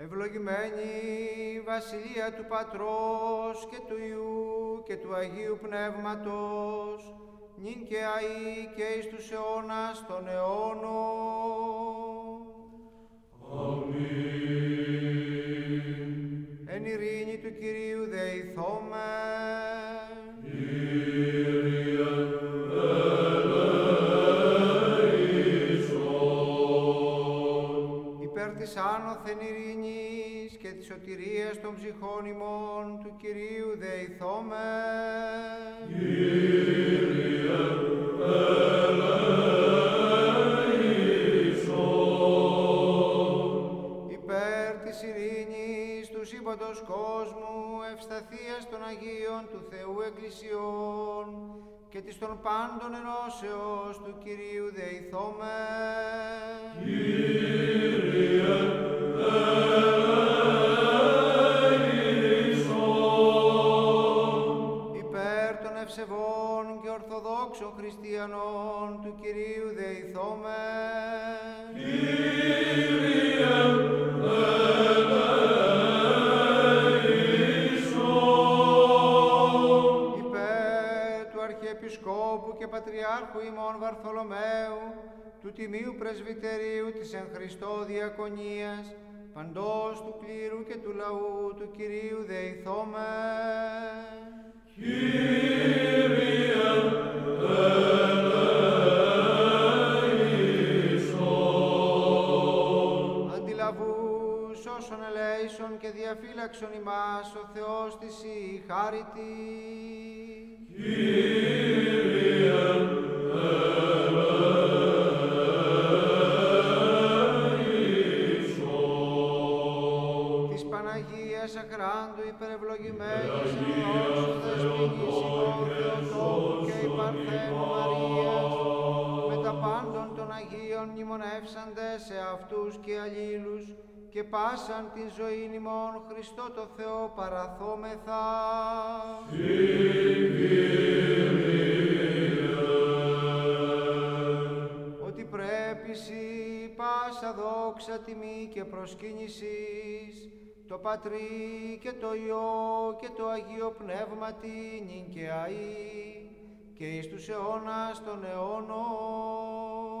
Ευλογημένη η Βασιλεία του Πατρός και του Υιού και του Αγίου Πνεύματος, νυν και αεί και εις τους αιώνας των αιώνων. Αμήν. Της άνωθεν ειρήνης και της σωτηρίας των ψυχών ημών του Κυρίου δεηθώμε. Κύριε ελέησον. υπέρ της ειρήνης του σύμπαντος κόσμου, ευσταθίας των Αγίων του Θεού Εκκλησιών και της των πάντων ενώσεως του Κυρίου δεηθώμε. Υπέρ των ευσεβών και ορθοδόξων χριστιανών του Κυρίου δεηθώμε. Κύριε ελέησον. υπέρ του Αρχιεπισκόπου και Πατριάρχου ημών Βαρθολομαίου, του Τιμίου Πρεσβυτερίου της εν Χριστώ Διακονίας, παντός του κλήρου και του λαού του Κυρίου δεηθώμε. Κύριε ελέησον. Αντιλαβούς όσων ελέησον και διαφύλαξον ημάς ο Θεός της η χάριτη. Παναγίας Αχράντου υπερευλογημένης ενώσου δεσποινής ημών Θεοτόκου και η Παρθένου Μαρίας με τα πάντων των Αγίων μνημονεύσαντες σε αυτούς και αλλήλους και πάσαν την ζωή ημών Χριστό το Θεό παραθόμεθα. ότι πρέπει σοι πάσα δόξα τιμή και προσκύνησης το Πατρί και το Υιό και το Αγίο Πνεύματι νυν και αΐ και εις τους αιώνας των αιώνων.